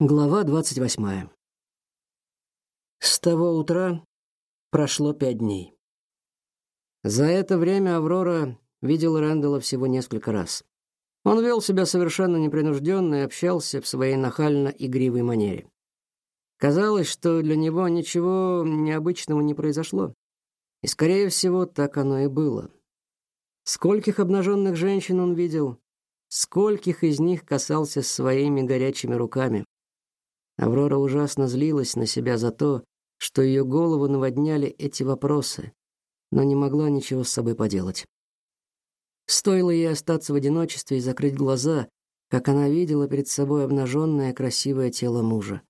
Глава двадцать восьмая. С того утра прошло пять дней. За это время Аврора видела Рэндалла всего несколько раз. Он вел себя совершенно непринужденно и общался в своей нахально-игривой манере. Казалось, что для него ничего необычного не произошло. И, скорее всего, так оно и было. Скольких обнаженных женщин он видел, скольких из них касался своими горячими руками. Аврора ужасно злилась на себя за то, что ее голову наводняли эти вопросы, но не могла ничего с собой поделать. Стоило ей остаться в одиночестве и закрыть глаза, как она видела перед собой обнаженное красивое тело мужа.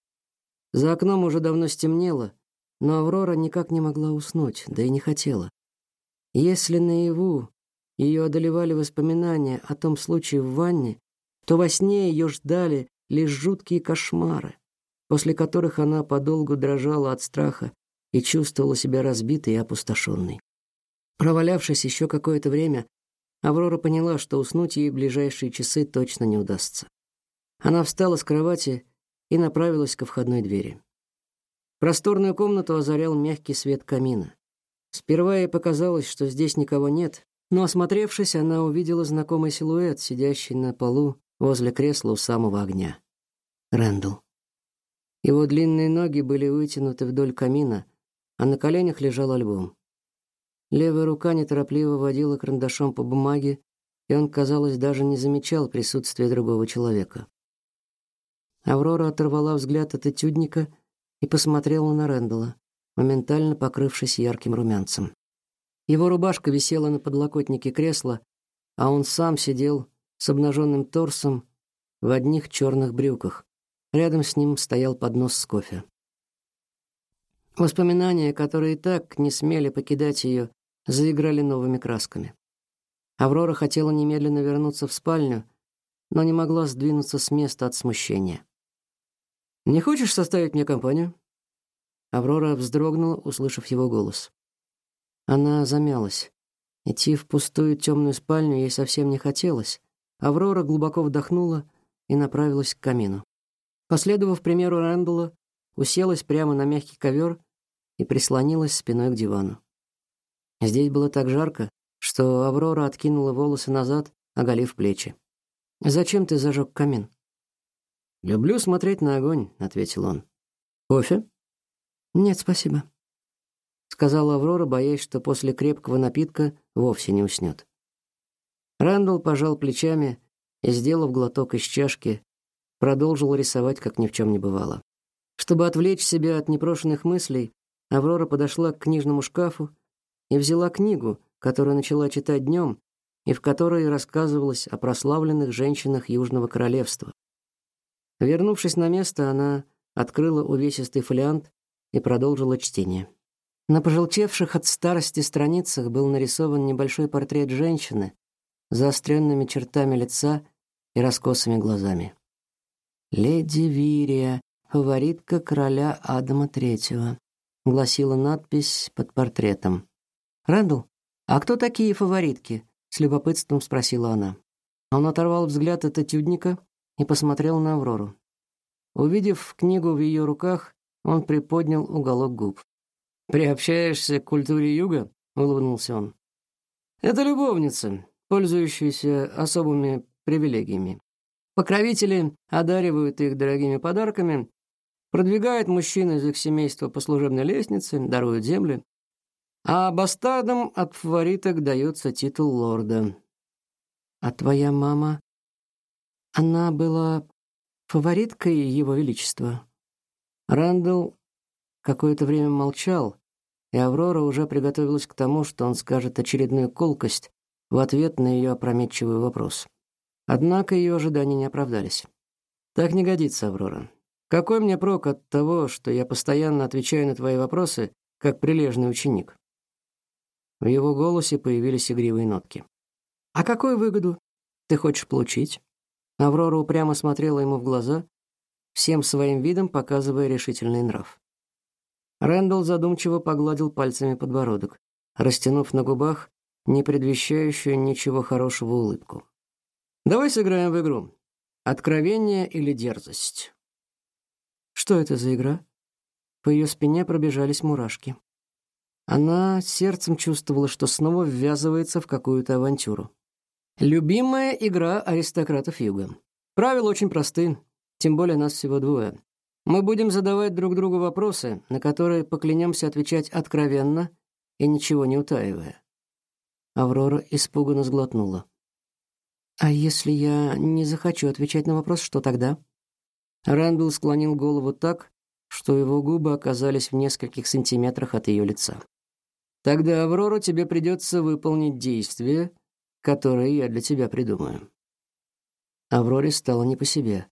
За окном уже давно стемнело, но Аврора никак не могла уснуть, да и не хотела. Если наяву ее одолевали воспоминания о том случае в ванне, то во сне ее ждали лишь жуткие кошмары после которых она подолгу дрожала от страха и чувствовала себя разбитой и опустошенной. Провалявшись еще какое-то время, Аврора поняла, что уснуть ей в ближайшие часы точно не удастся. Она встала с кровати и направилась ко входной двери. Просторную комнату озарял мягкий свет камина. Сперва ей показалось, что здесь никого нет, но осмотревшись, она увидела знакомый силуэт, сидящий на полу возле кресла у самого огня. Рэндалл. Его длинные ноги были вытянуты вдоль камина, а на коленях лежал альбом. Левая рука неторопливо водила карандашом по бумаге, и он, казалось, даже не замечал присутствия другого человека. Аврора оторвала взгляд от этюдника и посмотрела на Рэндала, моментально покрывшись ярким румянцем. Его рубашка висела на подлокотнике кресла, а он сам сидел с обнаженным торсом в одних черных брюках. Рядом с ним стоял поднос с кофе. Воспоминания, которые так не смели покидать ее, заиграли новыми красками. Аврора хотела немедленно вернуться в спальню, но не могла сдвинуться с места от смущения. «Не хочешь составить мне компанию?» Аврора вздрогнула, услышав его голос. Она замялась. Идти в пустую темную спальню ей совсем не хотелось. Аврора глубоко вдохнула и направилась к камину. Последовав примеру Рэндалла, уселась прямо на мягкий ковер и прислонилась спиной к дивану. Здесь было так жарко, что Аврора откинула волосы назад, оголив плечи. «Зачем ты зажег камин?» «Люблю смотреть на огонь», — ответил он. «Кофе?» «Нет, спасибо», — сказала Аврора, боясь, что после крепкого напитка вовсе не уснет. Рэндалл пожал плечами и, сделав глоток из чашки, продолжил рисовать, как ни в чем не бывало. Чтобы отвлечь себя от непрошенных мыслей, Аврора подошла к книжному шкафу и взяла книгу, которую начала читать днем, и в которой рассказывалось о прославленных женщинах Южного королевства. Вернувшись на место, она открыла увесистый фолиант и продолжила чтение. На пожелтевших от старости страницах был нарисован небольшой портрет женщины с заостренными чертами лица и раскосыми глазами. «Леди Вирия, фаворитка короля Адама Третьего», — гласила надпись под портретом. «Рэндалл, а кто такие фаворитки?» — с любопытством спросила она. Он оторвал взгляд от этюдника и посмотрел на Аврору. Увидев книгу в ее руках, он приподнял уголок губ. «Приобщаешься к культуре юга?» — улыбнулся он. «Это любовницы, пользующиеся особыми привилегиями. Покровители одаривают их дорогими подарками, продвигают мужчин из их семейства по служебной лестнице, даруют земли, а бастардам от фавориток дается титул лорда. А твоя мама, она была фавориткой его величества. Рандall какое-то время молчал, и Аврора уже приготовилась к тому, что он скажет очередную колкость в ответ на ее опрометчивый вопрос. Однако ее ожидания не оправдались. Так не годится, Аврора. Какой мне прок от того, что я постоянно отвечаю на твои вопросы, как прилежный ученик? В его голосе появились игривые нотки. А какую выгоду ты хочешь получить? Аврора упрямо смотрела ему в глаза, всем своим видом показывая решительный нрав. Рэндалл задумчиво погладил пальцами подбородок, растянув на губах не предвещающую ничего хорошего улыбку. Давай сыграем в игру. Откровение или дерзость. Что это за игра? По ее спине пробежались мурашки. Она сердцем чувствовала, что снова ввязывается в какую-то авантюру. Любимая игра аристократов Юга. Правила очень просты, тем более нас всего двое. Мы будем задавать друг другу вопросы, на которые поклянемся отвечать откровенно и ничего не утаивая. Аврора испуганно сглотнула. А если я не захочу отвечать на вопрос, что тогда? Рэндалл склонил голову так, что его губы оказались в нескольких сантиметрах от ее лица. Тогда, Аврора, тебе придется выполнить действие, которое я для тебя придумаю. Авроре стало не по себе.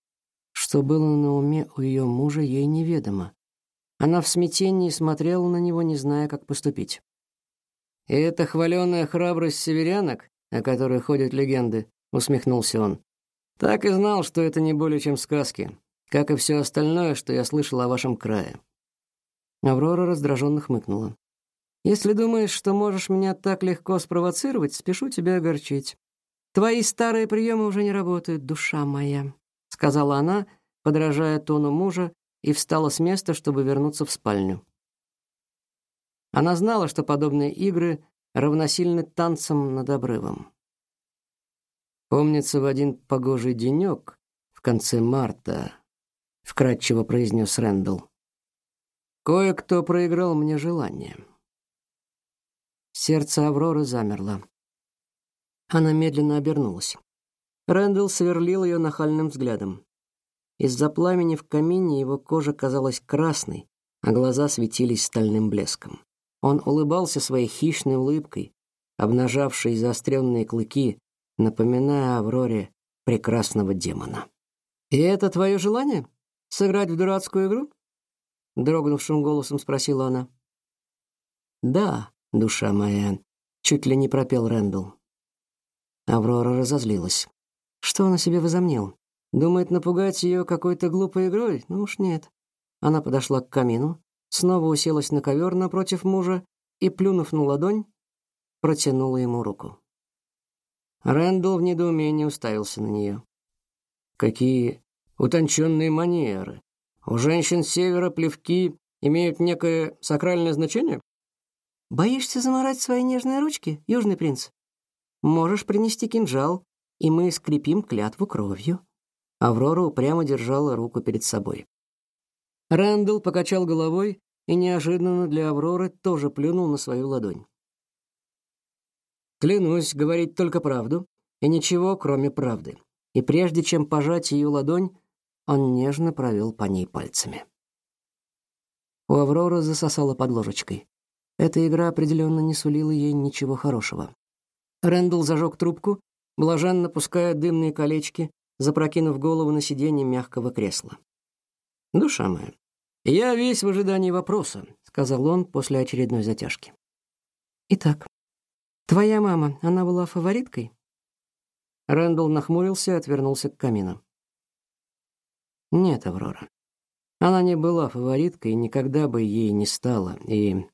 Что было на уме у ее мужа, ей неведомо. Она в смятении смотрела на него, не зная, как поступить. И эта хваленая храбрость северянок, о которой ходят легенды, усмехнулся он. Так и знал, что это не более чем сказки, как и все остальное, что я слышал о вашем крае. Аврора раздраженно хмыкнула. Если думаешь, что можешь меня так легко спровоцировать, спешу тебя огорчить. Твои старые приемы уже не работают, душа моя, сказала она, подражая тону мужа, и встала с места, чтобы вернуться в спальню. Она знала, что подобные игры равносильны танцам над обрывом. Помнится, в один погожий денек в конце марта, вкратчиво произнес Рэндалл. Кое-кто проиграл мне желание. Сердце Авроры замерло. Она медленно обернулась. Рэндалл сверлил ее нахальным взглядом. Из-за пламени в камине его кожа казалась красной, а глаза светились стальным блеском. Он улыбался своей хищной улыбкой, обнажавшей заостренные клыки, напоминая Авроре прекрасного демона. «И это твое желание? Сыграть в дурацкую игру?» Дрогнувшим голосом спросила она. «Да, душа моя», — чуть ли не пропел Рэндалл. Аврора разозлилась. Что он себе возомнил? Думает напугать ее какой-то глупой игрой? Ну уж нет. Она подошла к камину, снова уселась на ковер напротив мужа и, плюнув на ладонь, протянула ему руку. Рэндалл в недоумении уставился на нее. Какие утонченные манеры. У женщин севера плевки имеют некое сакральное значение? Боишься заморать свои нежные ручки, южный принц? Можешь принести кинжал, и мы скрепим клятву кровью. Аврора упрямо держала руку перед собой. Рэндалл покачал головой и неожиданно для Авроры тоже плюнул на свою ладонь. Клянусь говорить только правду и ничего, кроме правды. И прежде чем пожать ее ладонь, он нежно провел по ней пальцами. У Авроры засосало под ложечкой. Эта игра определенно не сулила ей ничего хорошего. Рэндалл зажег трубку, блаженно пуская дымные колечки, запрокинув голову на сиденье мягкого кресла. «Душа моя, я весь в ожидании вопроса», — сказал он после очередной затяжки. «Итак, Твоя мама, она была фавориткой? Рэндалл нахмурился и отвернулся к камину. Нет, Аврора. Она не была фавориткой и никогда бы ей не стала. И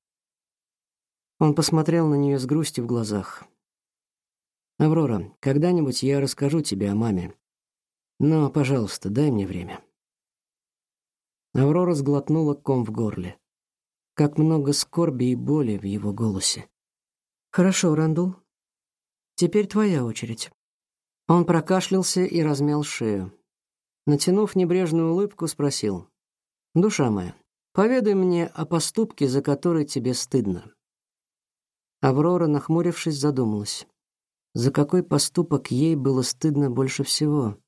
он посмотрел на нее с грустью в глазах. Аврора, когда-нибудь я расскажу тебе о маме. Но, пожалуйста, дай мне время. Аврора сглотнула ком в горле. Как много скорби и боли в его голосе. Хорошо, Рандул. Теперь твоя очередь. Он прокашлялся и размял шею. Натянув небрежную улыбку, спросил: "Душа моя, поведай мне о поступке, за который тебе стыдно". Аврора, нахмурившись, задумалась. За какой поступок ей было стыдно больше всего?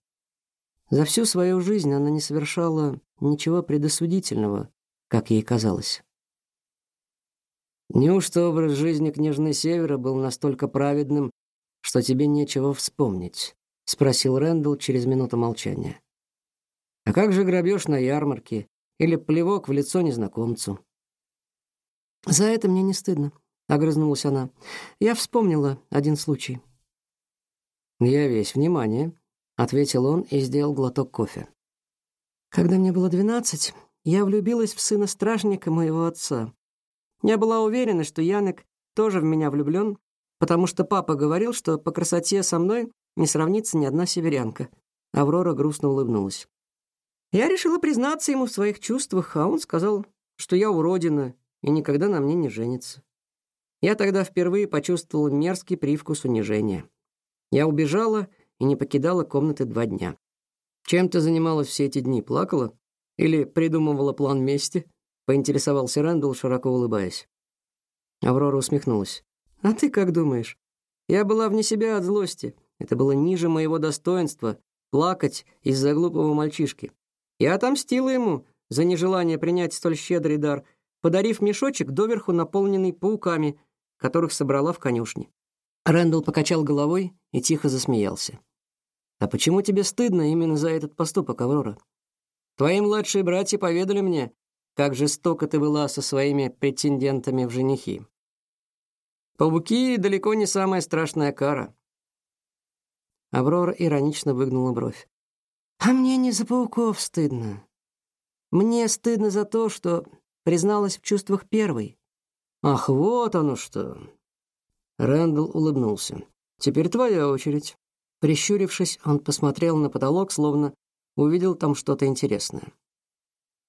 За всю свою жизнь она не совершала ничего предосудительного, как ей казалось. Неужто образ жизни княжны Севера был настолько праведным, что тебе нечего вспомнить? спросил Рэндалл через минуту молчания. А как же грабеж на ярмарке или плевок в лицо незнакомцу? За это мне не стыдно, огрызнулась она. Я вспомнила один случай. Я весь внимание, ответил он и сделал глоток кофе. Когда мне было двенадцать, я влюбилась в сына стражника моего отца. Я была уверена, что Янек тоже в меня влюблен, потому что папа говорил, что по красоте со мной не сравнится ни одна северянка. Аврора грустно улыбнулась. Я решила признаться ему в своих чувствах, а он сказал, что я уродина и никогда на мне не женится. Я тогда впервые почувствовала мерзкий привкус унижения. Я убежала и не покидала комнаты два дня. Чем ты занималась все эти дни? Плакала или придумывала план мести? Поинтересовался Рэндалл, широко улыбаясь. Аврора усмехнулась. А ты как думаешь? Я была вне себя от злости. Это было ниже моего достоинства плакать из-за глупого мальчишки. Я отомстила ему за нежелание принять столь щедрый дар, подарив мешочек доверху наполненный пауками, которых собрала в конюшне. Рэндалл покачал головой и тихо засмеялся. А почему тебе стыдно именно за этот поступок, Аврора? Твои младшие братья поведали мне, как жестоко ты была со своими претендентами в женихи. Пауки далеко не самая страшная кара. Аврора иронично выгнула бровь. А мне не за пауков стыдно. Мне стыдно за то, что призналась в чувствах первой. Ах, вот оно что. Рэндалл улыбнулся. Теперь твоя очередь. Прищурившись, он посмотрел на потолок, словно увидел там что-то интересное.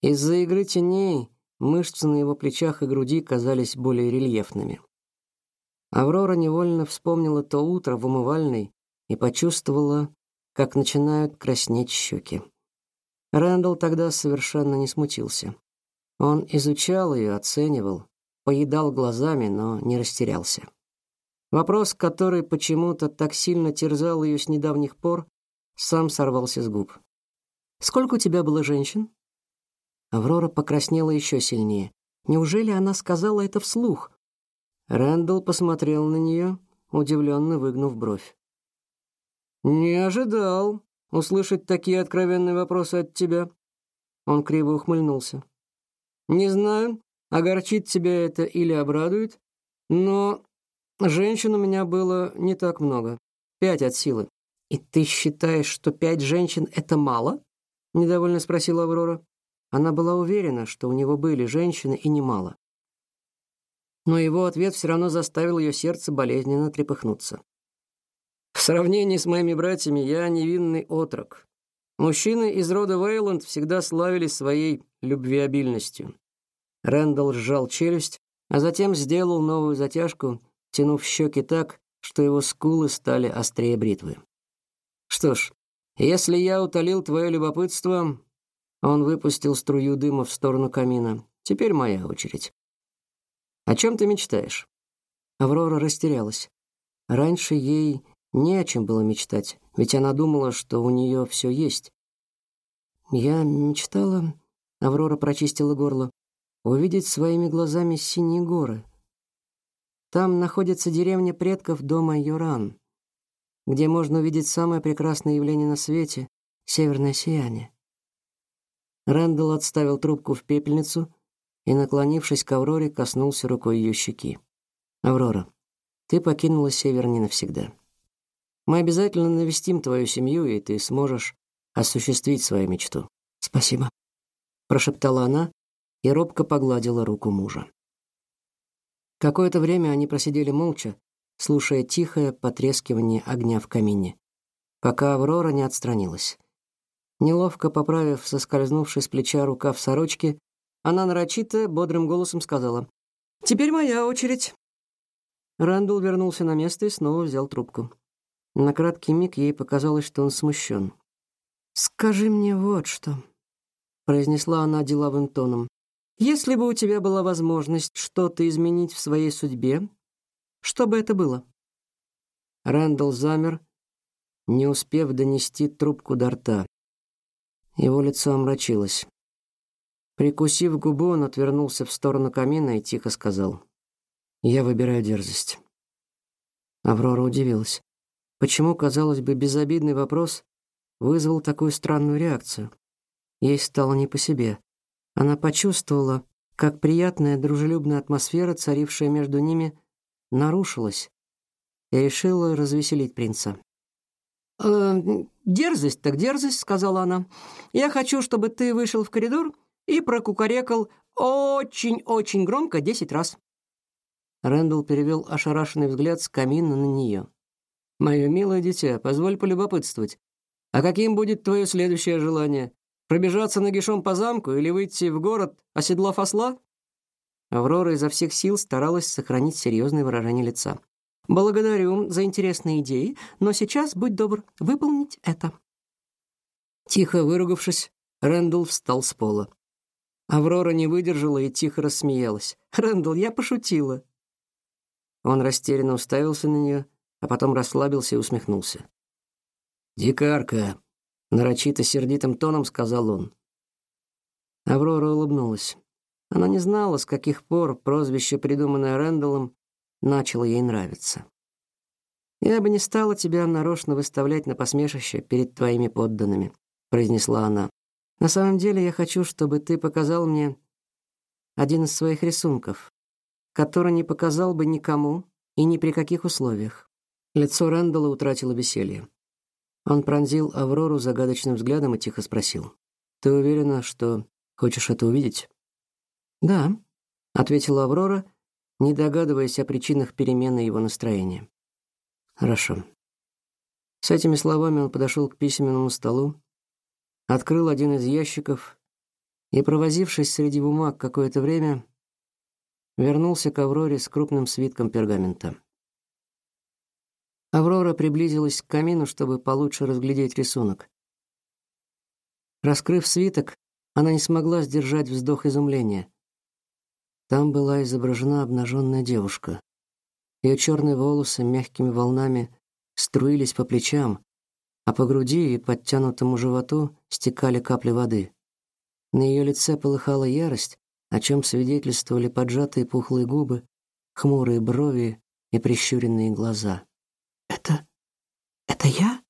Из-за игры теней мышцы на его плечах и груди казались более рельефными. Аврора невольно вспомнила то утро в умывальной и почувствовала, как начинают краснеть щеки. Рэндалл тогда совершенно не смутился. Он изучал ее, оценивал, поедал глазами, но не растерялся. Вопрос, который почему-то так сильно терзал ее с недавних пор, сам сорвался с губ. «Сколько у тебя было женщин?» Аврора покраснела еще сильнее. Неужели она сказала это вслух? Рэндалл посмотрел на нее, удивленно выгнув бровь. «Не ожидал услышать такие откровенные вопросы от тебя». Он криво ухмыльнулся. «Не знаю, огорчит тебя это или обрадует, но женщин у меня было не так много. Пять от силы. И ты считаешь, что пять женщин — это мало?» — недовольно спросила Аврора. Она была уверена, что у него были женщины и немало. Но его ответ все равно заставил ее сердце болезненно трепыхнуться. В сравнении с моими братьями я невинный отрок. Мужчины из рода Вейланд всегда славились своей любвеобильностью. Рэндалл сжал челюсть, а затем сделал новую затяжку, тянув щеки так, что его скулы стали острее бритвы. Что ж, если я утолил твое любопытство, он выпустил струю дыма в сторону камина. Теперь моя очередь. О чем ты мечтаешь? Аврора растерялась. Раньше ей не о чем было мечтать, ведь она думала, что у нее все есть. Я мечтала, Аврора прочистила горло, увидеть своими глазами синие горы. Там находится деревня предков дома Юран, где можно увидеть самое прекрасное явление на свете северное сияние. Рэндалл отставил трубку в пепельницу и, наклонившись к Авроре, коснулся рукой ее щеки. Аврора, ты покинула север не навсегда. Мы обязательно навестим твою семью, и ты сможешь осуществить свою мечту. Спасибо, прошептала она и робко погладила руку мужа. Какое-то время они просидели молча, слушая тихое потрескивание огня в камине, пока Аврора не отстранилась. Неловко поправив соскользнувший с плеча рукав сорочки, она нарочито бодрым голосом сказала: "Теперь моя очередь". Рандall вернулся на место и снова взял трубку. На краткий миг ей показалось, что он смущен. «Скажи мне вот что», — произнесла она деловым тоном. «Если бы у тебя была возможность что-то изменить в своей судьбе, что бы это было?» Рэндалл замер, не успев донести трубку до рта. Его лицо омрачилось. Прикусив губу, он отвернулся в сторону камина и тихо сказал: "Я выбираю дерзость". Аврора удивилась. Почему, казалось бы, безобидный вопрос вызвал такую странную реакцию? Ей стало не по себе. Она почувствовала, как приятная дружелюбная атмосфера, царившая между ними, нарушилась, и решила развеселить принца. «Э, «Дерзость так дерзость», — сказала она. «Я хочу, чтобы ты вышел в коридор и прокукарекал очень-очень громко десять раз». Рэндалл перевел ошарашенный взгляд с камина на нее. Мое милое дитя, позволь полюбопытствовать. А каким будет твое следующее желание? Пробежаться нагишом по замку или выйти в город, оседлав осла? Аврора изо всех сил старалась сохранить серьезное выражение лица. Благодарю за интересные идеи, но сейчас будь добр выполнить это. Тихо выругавшись, Рэндалл встал с пола. Аврора не выдержала и тихо рассмеялась. Рэндалл, я пошутила. Он растерянно уставился на нее, а потом расслабился и усмехнулся. Дикарка, нарочито сердитым тоном сказал он. Аврора улыбнулась. Она не знала, с каких пор прозвище, придуманное Рэндаллом, начало ей нравиться. Я бы не стала тебя нарочно выставлять на посмешище перед твоими подданными, произнесла она. На самом деле я хочу, чтобы ты показал мне один из своих рисунков, который не показал бы никому и ни при каких условиях. Лицо Рэндалла утратило веселье. Он пронзил Аврору загадочным взглядом и тихо спросил: "Ты уверена, что хочешь это увидеть?" "Да", ответила Аврора, не догадываясь о причинах перемены его настроения. "Хорошо". С этими словами он подошел к письменному столу, открыл один из ящиков и, провозившись среди бумаг какое-то время, вернулся к Авроре с крупным свитком пергамента. Аврора приблизилась к камину, чтобы получше разглядеть рисунок. Раскрыв свиток, она не смогла сдержать вздох изумления. Там была изображена обнаженная девушка. Ее черные волосы мягкими волнами струились по плечам, а по груди и подтянутому животу стекали капли воды. На ее лице полыхала ярость, о чем свидетельствовали поджатые пухлые губы, хмурые брови и прищуренные глаза. «Это... это я?»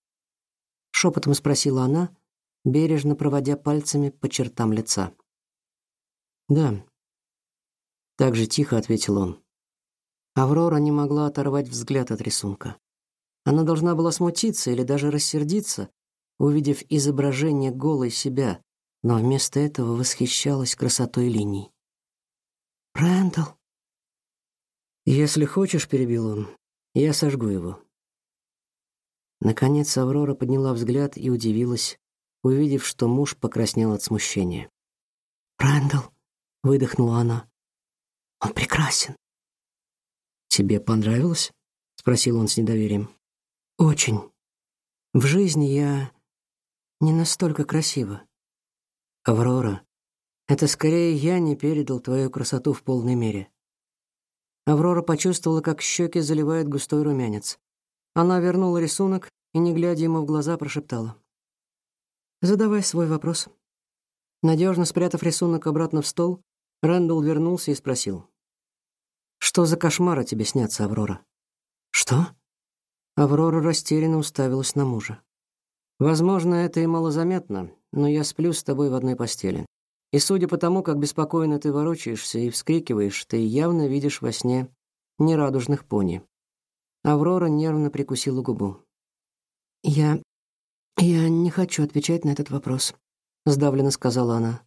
— шепотом спросила она, бережно проводя пальцами по чертам лица. «Да», — так же тихо ответил он. Аврора не могла оторвать взгляд от рисунка. Она должна была смутиться или даже рассердиться, увидев изображение голой себя, но вместо этого восхищалась красотой линий. «Рэндалл!» «Если хочешь, — перебил он, — я сожгу его». Наконец Аврора подняла взгляд и удивилась, увидев, что муж покраснел от смущения. «Рэндалл!» — выдохнула она. «Он прекрасен!» «Тебе понравилось?» — спросил он с недоверием. Очень. В жизни я не настолько красива. Аврора, это скорее я не передал твою красоту в полной мере. Аврора почувствовала, как щеки заливает густой румянец. Она вернула рисунок и, не глядя ему в глаза, прошептала: "Задавай свой вопрос". Надежно спрятав рисунок обратно в стол, Рэндалл вернулся и спросил: "Что за кошмары тебе снятся, Аврора?" "Что?" Аврора растерянно уставилась на мужа. Возможно, это и малозаметно, но я сплю с тобой в одной постели. И судя по тому, как беспокойно ты ворочаешься и вскрикиваешь, ты явно видишь во сне нерадужных пони. Аврора нервно прикусила губу. Я я не хочу отвечать на этот вопрос, сдавленно сказала она.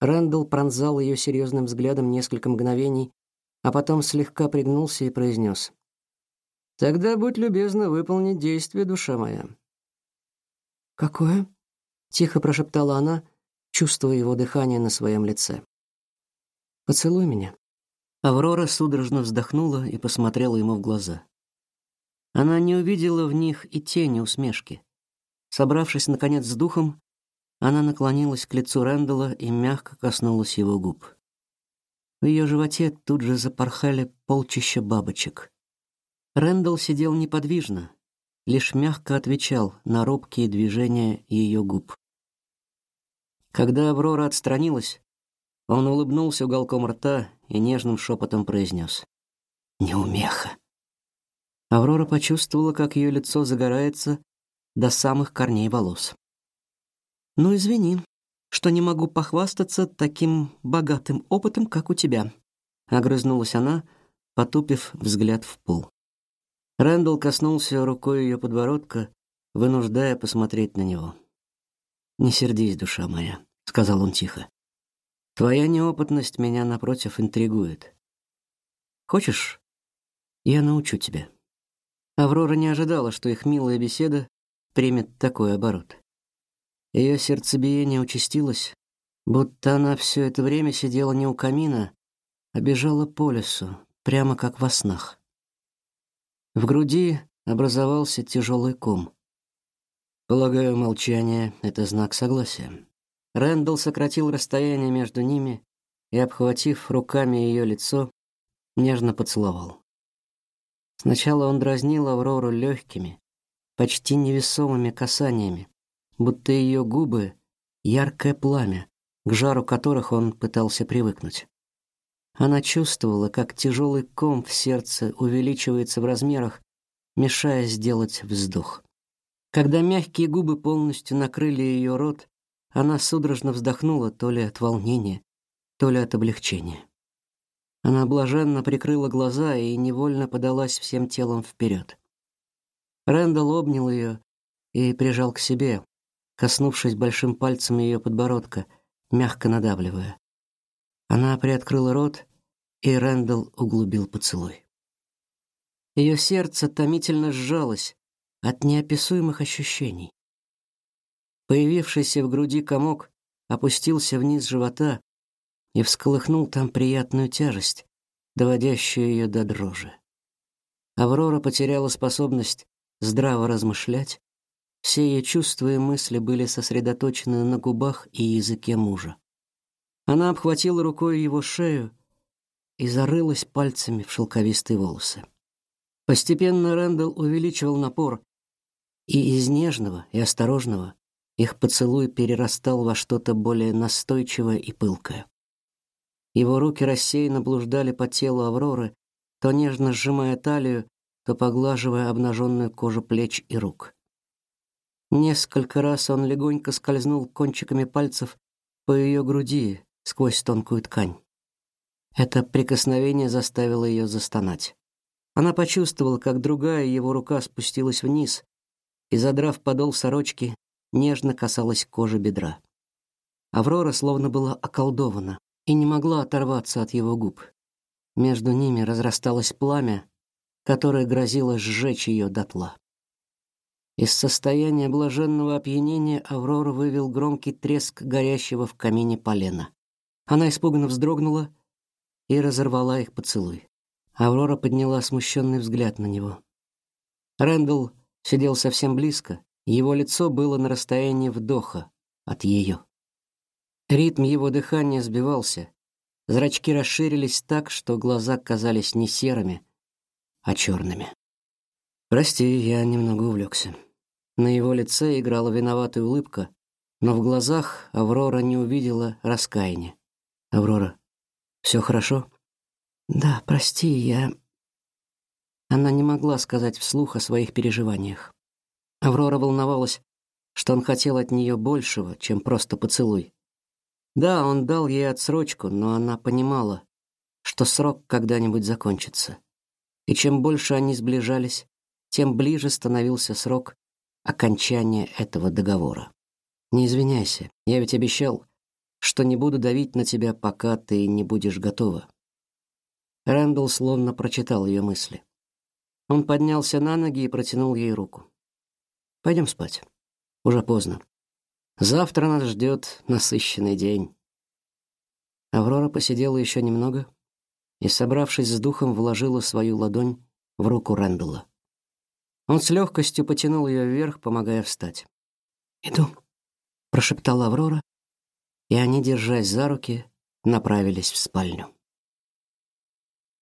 Рэндалл пронзал ее серьезным взглядом несколько мгновений, а потом слегка пригнулся и произнес: Тогда будь любезна выполнить действие, душа моя. Какое? тихо прошептала она, чувствуя его дыхание на своем лице. Поцелуй меня. Аврора судорожно вздохнула и посмотрела ему в глаза. Она не увидела в них и тени усмешки. Собравшись наконец с духом, она наклонилась к лицу Рэндала и мягко коснулась его губ. В ее животе тут же запорхали полчища бабочек. Рэндалл сидел неподвижно, лишь мягко отвечал на робкие движения ее губ. Когда Аврора отстранилась, он улыбнулся уголком рта и нежным шепотом произнес: "Неумеха". Аврора почувствовала, как ее лицо загорается до самых корней волос. "Ну извини, что не могу похвастаться таким богатым опытом, как у тебя", огрызнулась она, потупив взгляд в пол. Рэндалл коснулся рукой ее подбородка, вынуждая посмотреть на него. «Не сердись, душа моя», — сказал он тихо. «Твоя неопытность меня, напротив, интригует. Хочешь, я научу тебя?» Аврора не ожидала, что их милая беседа примет такой оборот. Ее сердцебиение участилось, будто она все это время сидела не у камина, а бежала по лесу, прямо как во снах. В груди образовался тяжелый ком. Полагаю, молчание это знак согласия. Рэндалл сократил расстояние между ними и, обхватив руками ее лицо, нежно поцеловал. Сначала он дразнил Аврору легкими, почти невесомыми касаниями, будто ее губы яркое пламя, к жару которых он пытался привыкнуть. Она чувствовала, как тяжелый ком в сердце увеличивается в размерах, мешая сделать вздох. Когда мягкие губы полностью накрыли ее рот, она судорожно вздохнула то ли от волнения, то ли от облегчения. Она блаженно прикрыла глаза и невольно подалась всем телом вперед. Рэндалл обнял ее и прижал к себе, коснувшись большим пальцем ее подбородка, мягко надавливая. Она приоткрыла рот, и Рэндалл углубил поцелуй. Ее сердце томительно сжалось от неописуемых ощущений. Появившийся в груди комок опустился вниз живота и всколыхнул там приятную тяжесть, доводящую ее до дрожи. Аврора потеряла способность здраво размышлять. Все ее чувства и мысли были сосредоточены на губах и языке мужа. Она обхватила рукой его шею и зарылась пальцами в шелковистые волосы. Постепенно Рэндалл увеличивал напор, и из нежного и осторожного их поцелуй перерастал во что-то более настойчивое и пылкое. Его руки рассеянно блуждали по телу Авроры, то нежно сжимая талию, то поглаживая обнаженную кожу плеч и рук. Несколько раз он легонько скользнул кончиками пальцев по ее груди сквозь тонкую ткань. Это прикосновение заставило ее застонать. Она почувствовала, как другая его рука спустилась вниз и, задрав подол сорочки, нежно касалась кожи бедра. Аврора словно была околдована и не могла оторваться от его губ. Между ними разрасталось пламя, которое грозило сжечь ее дотла. Из состояния блаженного опьянения Аврора вывел громкий треск горящего в камине полена. Она испуганно вздрогнула и разорвала их поцелуй. Аврора подняла смущенный взгляд на него. Рэндалл сидел совсем близко, его лицо было на расстоянии вдоха от ее. Ритм его дыхания сбивался, зрачки расширились так, что глаза казались не серыми, а черными. Прости, я немного увлекся. На его лице играла виноватая улыбка, но в глазах Аврора не увидела раскаяния. Аврора, все хорошо? Да, прости, я Она не могла сказать вслух о своих переживаниях. Аврора волновалась, что он хотел от нее большего, чем просто поцелуй. Да, он дал ей отсрочку, но она понимала, что срок когда-нибудь закончится. И чем больше они сближались, тем ближе становился срок окончания этого договора. Не извиняйся, я ведь обещал, что не буду давить на тебя, пока ты не будешь готова. Рэндалл словно прочитал ее мысли. Он поднялся на ноги и протянул ей руку. Пойдем спать. Уже поздно. Завтра нас ждет насыщенный день. Аврора посидела еще немного, и, собравшись с духом, вложила свою ладонь в руку Рэндалла. Он с легкостью потянул ее вверх, помогая встать. "Иду", прошептала Аврора, и они, держась за руки, направились в спальню.